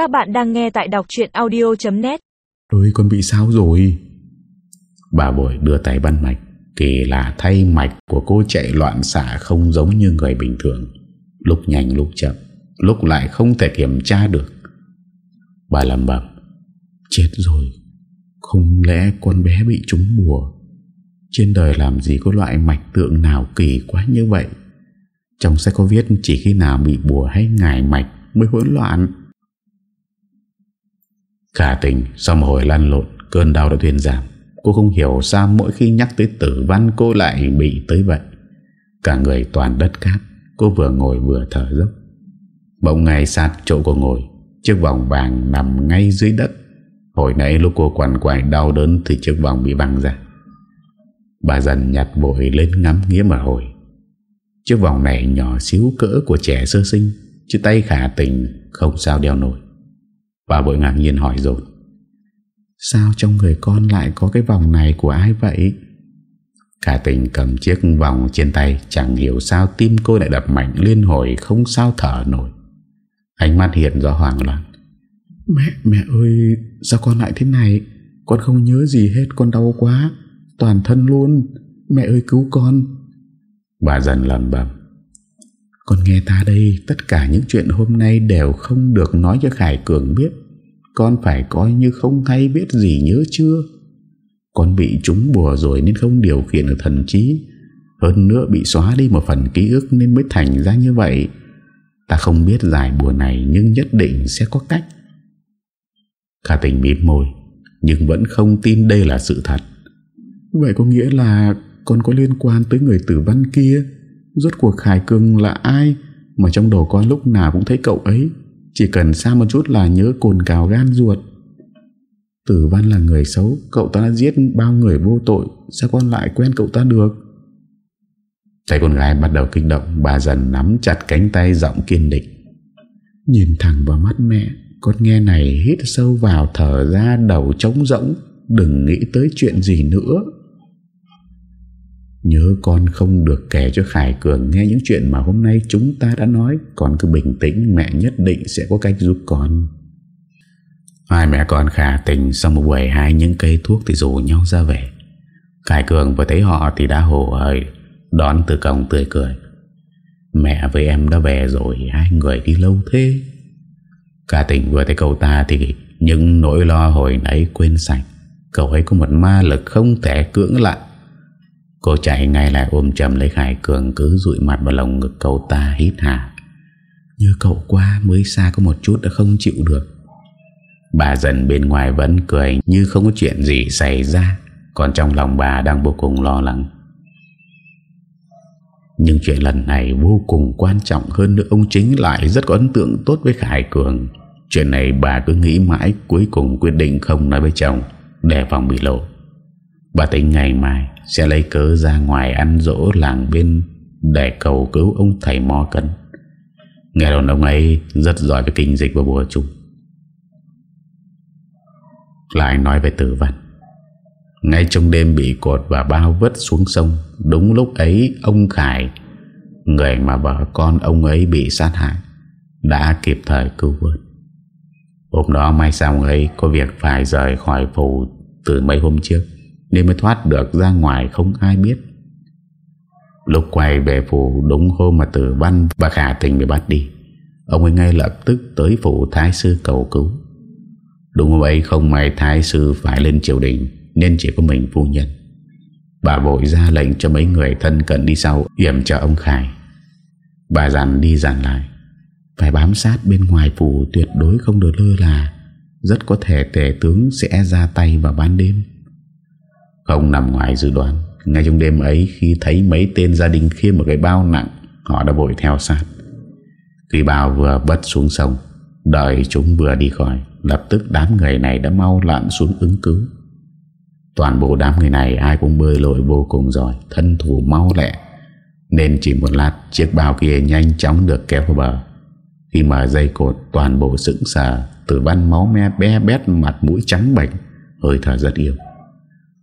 Các bạn đang nghe tại đọc chuyện audio.net Ôi con bị sao rồi? Bà bội đưa tay bắn mạch Kỳ là thay mạch của cô chạy loạn xạ Không giống như người bình thường. Lúc nhanh, lúc chậm, Lúc lại không thể kiểm tra được. Bà lầm bầm Chết rồi, Không lẽ con bé bị trúng bùa Trên đời làm gì có loại mạch tượng nào kỳ quá như vậy? Trong sách có viết chỉ khi nào bị bùa hay ngải mạch mới hỗn loạn? Khả tình, Sau một hồi lăn lộn, Cơn đau đã thuyên giảm. Cô không hiểu sao mỗi khi nhắc tới tử văn, Cô lại bị tới vậy. Cả người toàn đất cát, Cô vừa ngồi vừa thở dốc. Bỗng ngay sát chỗ cô ngồi, Chiếc vòng vàng nằm ngay dưới đất. Hồi nãy lúc cô quằn quại đau đớn Thì chiếc vòng bị văng ra. Bà dần nhặt bội lên ngắm nghĩa mà hồi. Chiếc vòng này nhỏ xíu cỡ của trẻ sơ sinh, Chứ tay khả tình không sao đeo nổi. Bà vội ngạc nhiên hỏi rồi Sao trong người con lại có cái vòng này của ai vậy? Cả tình cầm chiếc vòng trên tay Chẳng hiểu sao tim cô lại đập mạnh liên hồi Không sao thở nổi. Ánh mắt hiện rõ hoảng loạn. Mẹ, mẹ ơi Sao con lại thế này? Con không nhớ gì hết con đau quá. Toàn thân luôn. Mẹ ơi cứu con. Bà dần lầm bầm con nghe ta đây, Tất cả những chuyện hôm nay đều không được nói cho Khải Cường biết. Con phải coi như không hay biết gì nhớ chưa? Con bị trúng bùa rồi Nên không điều khiển được thần trí. Hơn nữa bị xóa đi một phần ký ức Nên mới thành ra như vậy. Ta không biết giải bùa này Nhưng nhất định sẽ có cách. Khả tình mít môi, Nhưng vẫn không tin đây là sự thật. Vậy có nghĩa là Con có liên quan tới người tử văn kia? Rốt cuộc Hải Cương là ai? Mà trong đầu con lúc nào cũng thấy cậu ấy. Chỉ cần xa một chút là nhớ cồn cào gan ruột. Tử văn là người xấu, Cậu ta đã giết bao người vô tội. Sao con lại quen cậu ta được? Thấy con gái bắt đầu kích động, Bà dần nắm chặt cánh tay giọng kiên định. Nhìn thẳng vào mắt mẹ, Con nghe này hít sâu vào thở ra đầu trống rỗng, Đừng nghĩ tới chuyện gì nữa. Nhớ con không được kể cho Khải Cường nghe những chuyện mà hôm nay chúng ta đã nói. Con cứ bình tĩnh, mẹ nhất định sẽ có cách giúp con. Hai mẹ con khả tình, sau một quầy hai những cây thuốc thì rủ nhau ra về. Khải Cường vừa thấy họ thì đã hổ hời Đón từ cổng tươi cười. Mẹ với em đã về rồi, Hai người đi lâu thế? Cả tỉnh vừa thấy cậu ta thì Những nỗi lo hồi nãy quên sạch. Cậu ấy có một ma lực không thể cưỡng lại. Cô chạy ngay lại ôm chầm lấy Khải Cường, Cứ rụi mặt vào lòng ngực cậu ta hít hà. Như cậu qua mới xa có một chút đã không chịu được. Bà dần bên ngoài vẫn cười Như không có chuyện gì xảy ra, Còn trong lòng bà đang vô cùng lo lắng. Nhưng chuyện lần này vô cùng quan trọng hơn nữa, Ông chính lại rất có ấn tượng tốt với Khải Cường. Chuyện này bà cứ nghĩ mãi, Cuối cùng quyết định không nói với chồng, Để phòng bị lộ. Bà tính ngày mai sẽ lấy cớ ra ngoài ăn dỗ làng bên Để cầu cứu ông thầy mò cân Nghe đồn ông ấy rất giỏi về kinh dịch và bùa chung Lại nói về tử văn, ngay trong đêm bị cột và bao vứt xuống sông, Đúng lúc ấy ông Khải, Người mà vợ con ông ấy bị sát hại, Đã kịp thời cứu vớt. Hôm đó mai sau ông ấy có việc phải rời khỏi phủ từ mấy hôm trước. Nên mới thoát được ra ngoài không ai biết. Lúc quay về phủ đúng hôm mà tử văn và khả tình bị bắt đi, Ông ấy ngay lập tức tới phủ thái sư cầu cứu. Đúng hôm ấy không may thái sư phải lên triều đình, nên chỉ có mình phu nhân. Bà vội ra lệnh cho mấy người thân cận đi sau yểm cho ông Khải. Bà dặn đi dặn lại, Phải bám sát bên ngoài phủ, Tuyệt đối không được lơ là. Rất có thể tể tướng sẽ ra tay vào ban đêm. Không nằm ngoài dự đoán. Ngay trong đêm ấy, Khi thấy mấy tên gia đình khiêm một cái bao nặng, Họ đã vội theo sát. Khi bao vừa bất xuống sông, Đợi chúng vừa đi khỏi, Lập tức đám người này đã mau lặn xuống ứng cứu. Toàn bộ đám người này ai cũng bơi lội vô cùng giỏi, Thân thủ mau lẹ, Nên chỉ một lát chiếc bao kia nhanh chóng được kéo vào bờ. Khi mở dây cột toàn bộ sững sờ Từ văn máu me bé bét mặt mũi trắng bệnh Hơi thở rất yêu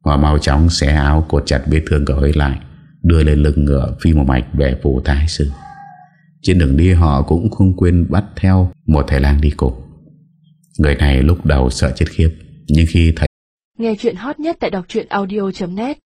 Họ mau chóng xé áo, cột chặt vết thương cậu ấy lại, Đưa lên lưng ngựa phi một mạch về phủ thái sư. Trên đường đi, họ cũng không quên bắt theo một thầy lang đi cùng. Người này lúc đầu sợ chết khiếp, Nhưng khi thấy Nghe chuyện hot nhất tại đọc audio.net